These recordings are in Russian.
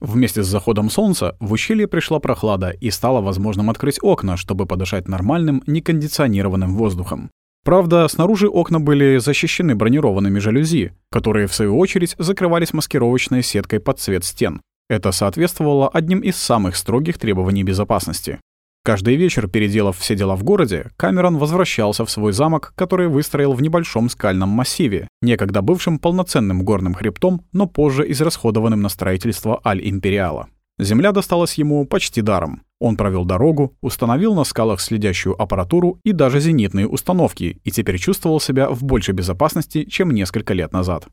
Вместе с заходом солнца в ущелье пришла прохлада и стало возможным открыть окна, чтобы подышать нормальным, некондиционированным воздухом. Правда, снаружи окна были защищены бронированными жалюзи, которые, в свою очередь, закрывались маскировочной сеткой под цвет стен. Это соответствовало одним из самых строгих требований безопасности. Каждый вечер, переделав все дела в городе, Камерон возвращался в свой замок, который выстроил в небольшом скальном массиве, некогда бывшим полноценным горным хребтом, но позже израсходованным на строительство Аль-Империала. Земля досталась ему почти даром. Он провел дорогу, установил на скалах следящую аппаратуру и даже зенитные установки, и теперь чувствовал себя в большей безопасности, чем несколько лет назад.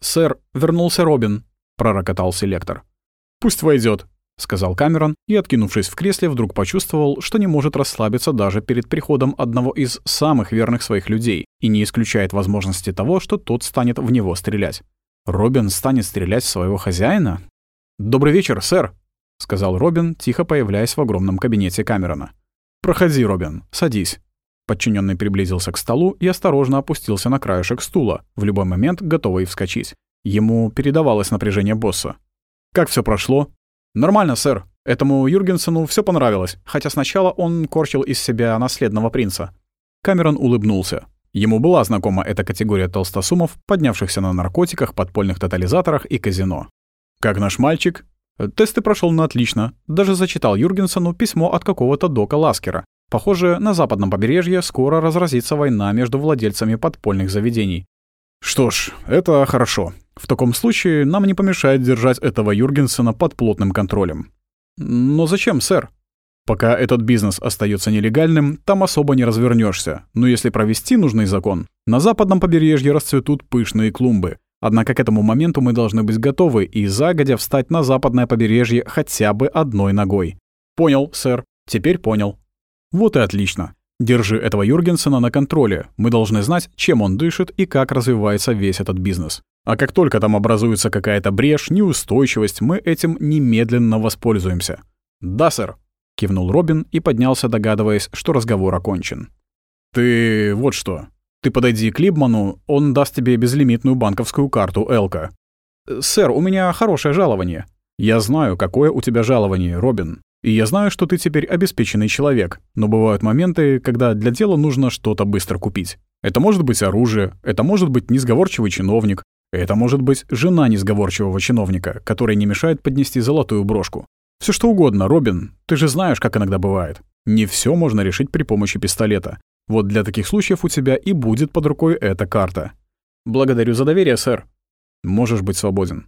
«Сэр, вернулся Робин», — пророкотал селектор. «Пусть войдет, сказал Камерон и, откинувшись в кресле, вдруг почувствовал, что не может расслабиться даже перед приходом одного из самых верных своих людей и не исключает возможности того, что тот станет в него стрелять. Робин станет стрелять в своего хозяина? «Добрый вечер, сэр», — сказал Робин, тихо появляясь в огромном кабинете Камерона. «Проходи, Робин, садись». Подчиненный приблизился к столу и осторожно опустился на краешек стула, в любой момент готовый вскочить. Ему передавалось напряжение босса. «Как все прошло?» «Нормально, сэр. Этому Юргенсену все понравилось, хотя сначала он корчил из себя наследного принца». Камерон улыбнулся. Ему была знакома эта категория толстосумов, поднявшихся на наркотиках, подпольных тотализаторах и казино. «Как наш мальчик?» Тесты прошел на отлично. Даже зачитал Юргенсену письмо от какого-то дока Ласкера. Похоже, на западном побережье скоро разразится война между владельцами подпольных заведений. Что ж, это хорошо. В таком случае нам не помешает держать этого Юргенсена под плотным контролем. Но зачем, сэр? Пока этот бизнес остается нелегальным, там особо не развернешься. Но если провести нужный закон, на западном побережье расцветут пышные клумбы. Однако к этому моменту мы должны быть готовы и загодя встать на западное побережье хотя бы одной ногой. Понял, сэр. Теперь понял. Вот и отлично. Держи этого Юргенсена на контроле. Мы должны знать, чем он дышит и как развивается весь этот бизнес. А как только там образуется какая-то брешь, неустойчивость, мы этим немедленно воспользуемся. «Да, сэр», — кивнул Робин и поднялся, догадываясь, что разговор окончен. «Ты вот что. Ты подойди к Либману, он даст тебе безлимитную банковскую карту Элка. «Сэр, у меня хорошее жалование». «Я знаю, какое у тебя жалование, Робин. И я знаю, что ты теперь обеспеченный человек, но бывают моменты, когда для дела нужно что-то быстро купить. Это может быть оружие, это может быть несговорчивый чиновник, это может быть жена несговорчивого чиновника, которой не мешает поднести золотую брошку. Все что угодно, Робин, ты же знаешь, как иногда бывает. Не все можно решить при помощи пистолета. Вот для таких случаев у тебя и будет под рукой эта карта. Благодарю за доверие, сэр. Можешь быть свободен.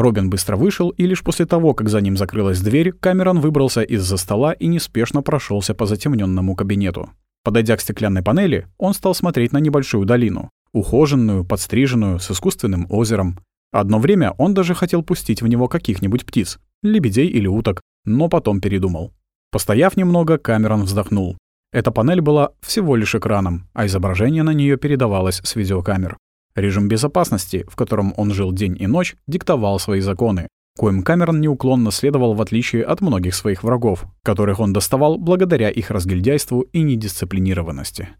Робин быстро вышел, и лишь после того, как за ним закрылась дверь, Камерон выбрался из-за стола и неспешно прошелся по затемненному кабинету. Подойдя к стеклянной панели, он стал смотреть на небольшую долину, ухоженную, подстриженную, с искусственным озером. Одно время он даже хотел пустить в него каких-нибудь птиц, лебедей или уток, но потом передумал. Постояв немного, Камерон вздохнул. Эта панель была всего лишь экраном, а изображение на нее передавалось с видеокамер. Режим безопасности, в котором он жил день и ночь, диктовал свои законы, коим Камерон неуклонно следовал в отличие от многих своих врагов, которых он доставал благодаря их разгильдяйству и недисциплинированности.